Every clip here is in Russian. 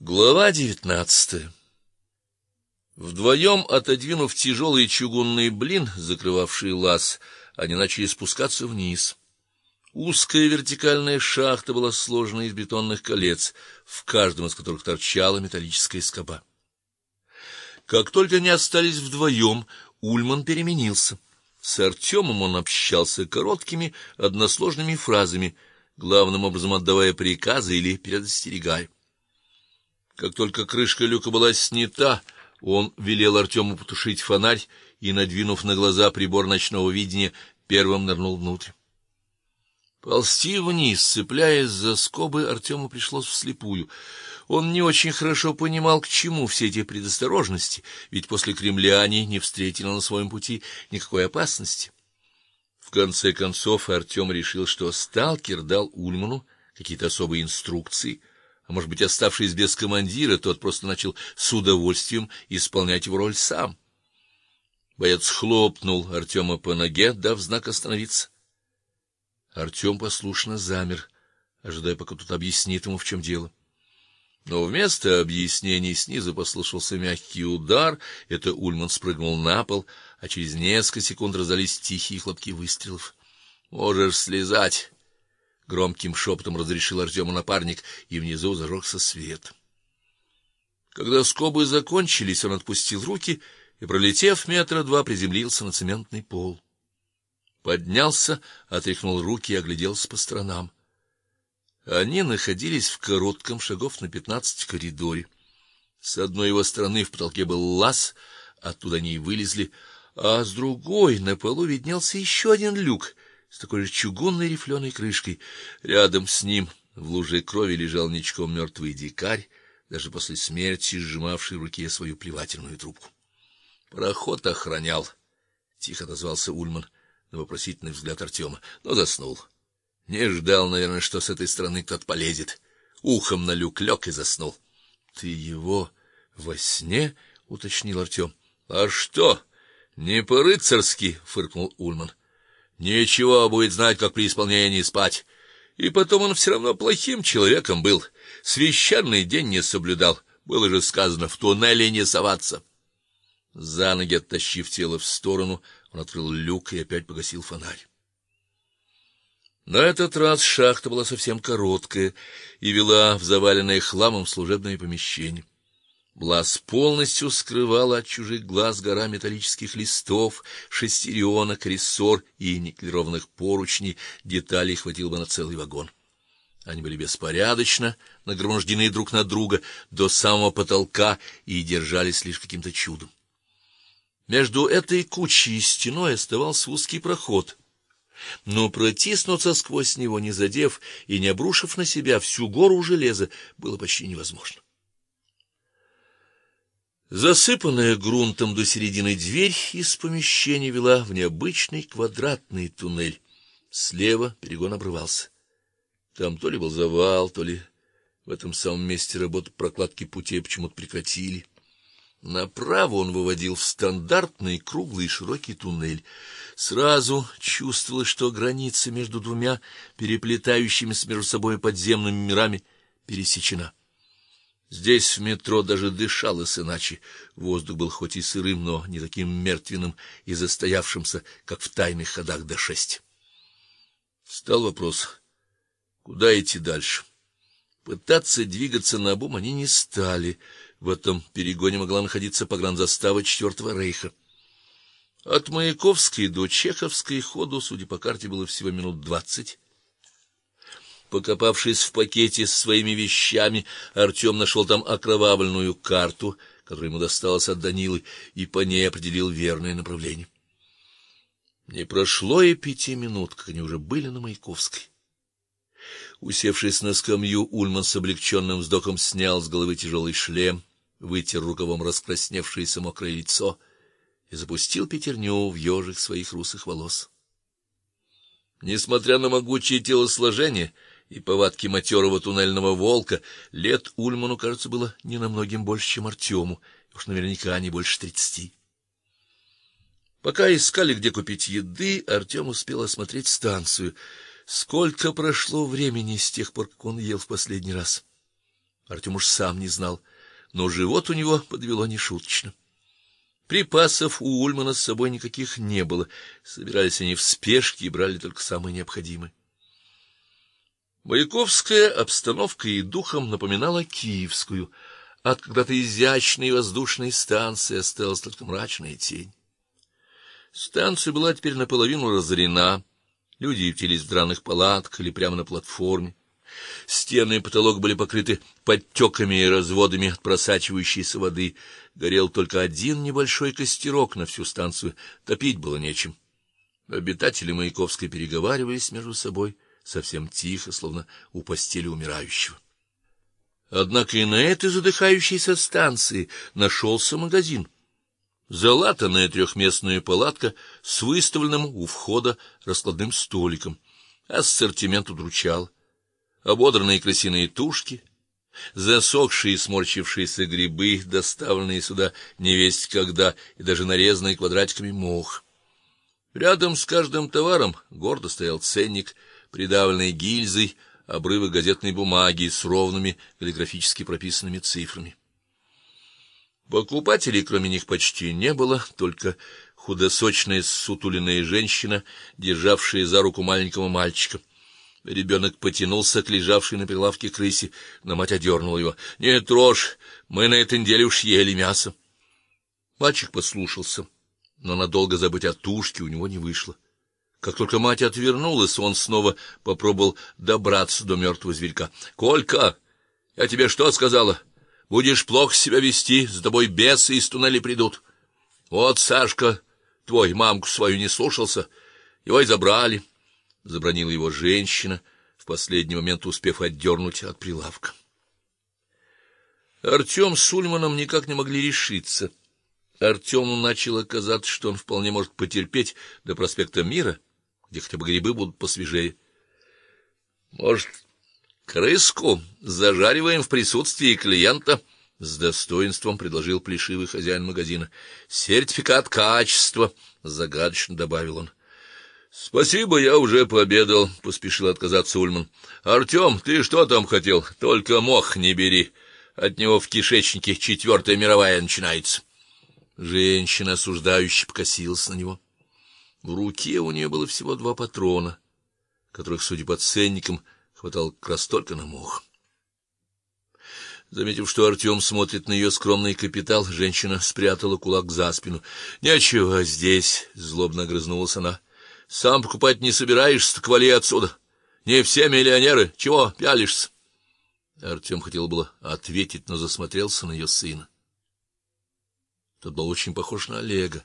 Глава девятнадцатая. Вдвоем, отодвинув тяжелый чугунный блин, закрывавший лаз, они начали спускаться вниз. Узкая вертикальная шахта была сложена из бетонных колец, в каждом из которых торчала металлическая скоба. Как только они остались вдвоем, Ульман переменился. С Артемом он общался короткими, односложными фразами, главным образом отдавая приказы или предостерегая. Как только крышка люка была снята, он велел Артему потушить фонарь и, надвинув на глаза прибор ночного видения, первым нырнул внутрь. Ползти вниз, цепляясь за скобы, Артему пришлось вслепую. Он не очень хорошо понимал, к чему все эти предосторожности, ведь после Кремля они не встретили на своем пути никакой опасности. В конце концов Артем решил, что сталкер дал Ульману какие-то особые инструкции, а может быть, оставшись без командира, тот просто начал с удовольствием исполнять его роль сам. Боец хлопнул Артема по ноге, дав знак остановиться. Артем послушно замер, ожидая, пока тот объяснит ему, в чем дело. Но вместо объяснений снизу послышался мягкий удар, это Ульман спрыгнул на пол, а через несколько секунд раздались тихие хлопки выстрелов. "Можешь слезать", громким шепотом разрешил Артему напарник, и внизу зажегся свет. Когда скобы закончились, он отпустил руки и, пролетев метра два, приземлился на цементный пол. Поднялся, отряхнул руки и огляделся по сторонам. Они находились в коротком шагов на пятнадцать коридоре. С одной его стороны в потолке был лаз, оттуда они и вылезли, а с другой на полу виднелся еще один люк с такой же чугунной рифленой крышкой. Рядом с ним в луже крови лежал ничком мертвый дикарь, даже после смерти сжимавший в руке свою плевательную трубку. Проход охранял, тихо отозвался Ульман на вопросительный взгляд Артема, но заснул. Не ждал, наверное, что с этой стороны кто-то полезет. Ухом на люк лег и заснул. Ты его во сне, уточнил Артем. — А что? Не по-рыцарски, фыркнул Ульман. Ничего будет знать, как при исполнении спать. И потом он все равно плохим человеком был. Священный день не соблюдал. Было же сказано в туннеле не соваться. За ноги оттащив тело в сторону, он открыл люк и опять погасил фонарь. На этот раз шахта была совсем короткая и вела в заваленное хламом служебное помещение. Блаз полностью скрывала от чужих глаз гора металлических листов, шестеренок, рессор и никелированных поручней, деталей хватило бы на целый вагон. Они были беспорядочно нагромождены друг на друга до самого потолка и держались лишь каким-то чудом. Между этой кучей и стеной оставался узкий проход. Но протиснуться сквозь него, не задев и не обрушив на себя всю гору железа, было почти невозможно. Засыпанная грунтом до середины дверь из помещения вела в необычный квадратный туннель. Слева перегон обрывался. Там то ли был завал, то ли в этом самом месте работы прокладки путей почему-то прекратили. Направо он выводил в стандартный круглый широкий туннель. Сразу чувствовалось, что граница между двумя переплетающимися между собой подземными мирами пересечена. Здесь в метро даже дышалось иначе. Воздух был хоть и сырым, но не таким мертвенным и застоявшимся, как в тайных ходах Д6. Стал вопрос: куда идти дальше? Пытаться двигаться на обум они не стали. В этом перегоне могла находиться погранзастава Четвертого рейха. От Маяковской до Чеховской ходу, судя по карте, было всего минут двадцать. Покопавшись в пакете с своими вещами, Артем нашел там окровавленную карту, которая ему досталась от Данилы, и по ней определил верное направление. Не прошло и пяти минут, как они уже были на Маяковской. Усевшись на скамью, Ульман с облегченным вздохом снял с головы тяжелый шлем, вытер рукавом раскрасневшееся мокрое лицо и запустил пятерню в ежик своих русых волос. Несмотря на могучее телосложение, и повадки матерого туннельного волка, лет Ульману, кажется, было не намногим больше, чем Артему, уж наверняка не больше тридцати. Пока искали, где купить еды, Артем успел осмотреть станцию. Сколько прошло времени с тех пор, как он ел в последний раз? Артем уж сам не знал, но живот у него подвело нешуточно. Припасов у Ульмана с собой никаких не было. Собирались они в спешке и брали только самое необходимое. Маяковская обстановка и духом напоминала киевскую. От когда-то изящной воздушной станции осталась только мрачная тень. Станция была теперь наполовину разорена. Люди ютились в драных палатках или прямо на платформе. Стены и потолок были покрыты подтеками и разводами от просачивающейся воды. Горел только один небольшой костерок на всю станцию, топить было нечем. Обитатели Маяковской переговаривались между собой совсем тихо, словно у постели умирающего. Однако и на этой задыхающейся станции нашелся магазин. Залатанная трехместная палатка с выставленным у входа раскладным столиком. Ассортимент удручал ободранные крысиные тушки, засохшие и сморщившиеся грибы, доставленные сюда невесть когда, и даже нарезанный квадратиками мох. Рядом с каждым товаром гордо стоял ценник, придавленный гильзой, обрывы газетной бумаги с ровными каллиграфически прописанными цифрами. Покупателей, кроме них, почти не было, только худосочная сутуленная женщина, державшая за руку маленького мальчика. Ребенок потянулся к лежавшей на прилавке крысе, но мать одернула его. "Не трожь, мы на этой неделе уж ели мясо". Мальчик послушался, но надолго забыть о тушке у него не вышло. Как только мать отвернулась, он снова попробовал добраться до мертвого зверька. "Колька, я тебе что сказала? Будешь плохо себя вести, за тобой бесы из туннеля придут. Вот Сашка твой мамку свою не слушался, его и забрали" забронила его женщина, в последний момент успев отдернуть от прилавка. Артем с Сульманом никак не могли решиться. Артему начало казаться, что он вполне может потерпеть до проспекта Мира, где хотя бы грибы будут посвежее. Может, крыску зажариваем в присутствии клиента? с достоинством предложил плешивый хозяин магазина. Сертификат качества, загадочно добавил он. Спасибо, я уже пообедал, поспешил отказаться Ульман. Артем, ты что там хотел? Только мох не бери. От него в кишечнике четвертая мировая начинается. Женщина осуждающе покосилась на него. В руке у нее было всего два патрона, которых, судя по ценникам, хватало как раз только на мох. Заметив, что Артем смотрит на ее скромный капитал, женщина спрятала кулак за спину. "Нечего здесь", злобно огрызнулась она. Сам покупать не собираешься, так вали отсюда. Не все миллионеры, чего пялишься? Артем хотел было ответить, но засмотрелся на ее сына. Тот был очень похож на Олега.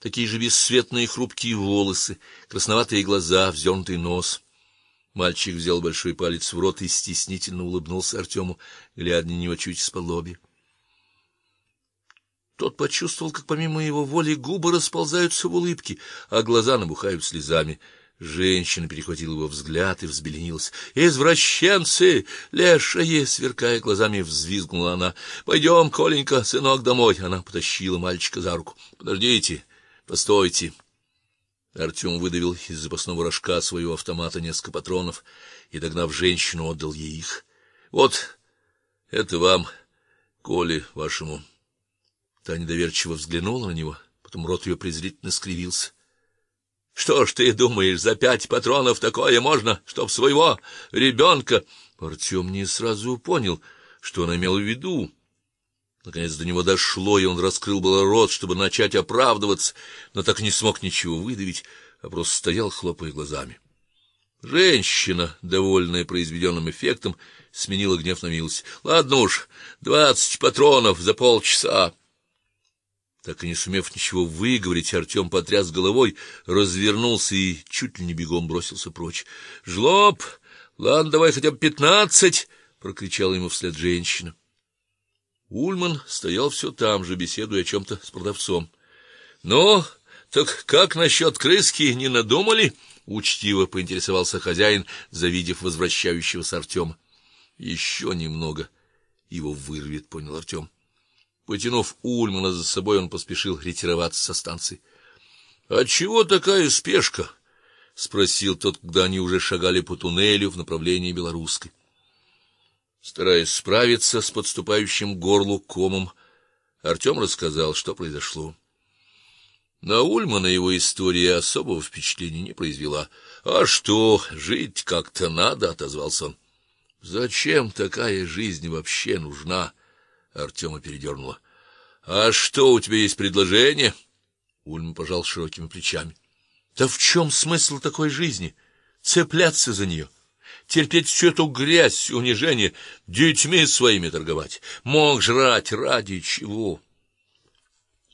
Такие же бесцветные хрупкие волосы, красноватые глаза, вздернутый нос. Мальчик взял большой палец в рот и стеснительно улыбнулся Артему, глядя на него чуть из-под лобья. Тот почувствовал, как помимо его воли губы расползаются в улыбке, а глаза набухают слезами. Женщина перехватила его взгляд и взбеленилась. "Извращенцы, лешие!" сверкая глазами, взвизгнула она. «Пойдем, Коленька, сынок, домой". Она потащила мальчика за руку. "Подождите, постойте". Артем выдавил из запасного рожка своего автомата несколько патронов и, догнав женщину, отдал ей их. "Вот это вам, Коле вашему". Та недоверчиво взглянула на него, потом рот ее презрительно скривился. Что ж ты думаешь, за пять патронов такое можно, чтоб своего ребенка?» Артем не сразу понял, что она имела в виду. Наконец до него дошло, и он раскрыл было рот, чтобы начать оправдываться, но так не смог ничего выдавить, а просто стоял, хлопая глазами. Женщина, довольная произведенным эффектом, сменила гнев на милость. Ладно уж, двадцать патронов за полчаса. Так и не сумев ничего выговорить, Артем потряс головой, развернулся и чуть ли не бегом бросился прочь. "Жлоб, ладно, давай хотя бы пятнадцать!» — прокричала ему вслед женщина. Ульман стоял все там же, беседуя о чем то с продавцом. "Ну, так как насчет крыски, не надумали?" учтиво поинтересовался хозяин, завидев возвращающегося Артема. «Еще немного его вырвет, понял Артем. Потянув Ульмана за собой, он поспешил ретироваться со станции. "А чего такая спешка?" спросил тот, когда они уже шагали по туннелю в направлении Белорусской. Стараясь справиться с подступающим горлу комом, Артем рассказал, что произошло. На Ульмана его история особого впечатления не произвела. А что, жить как-то надо, отозвался он. Зачем такая жизнь вообще нужна? Артема передернуло. А что у тебя есть предложение? Ульм пожал широкими плечами. Да в чем смысл такой жизни? Цепляться за нее, терпеть всю эту грязь, унижение, детьми своими торговать, мог жрать ради чего?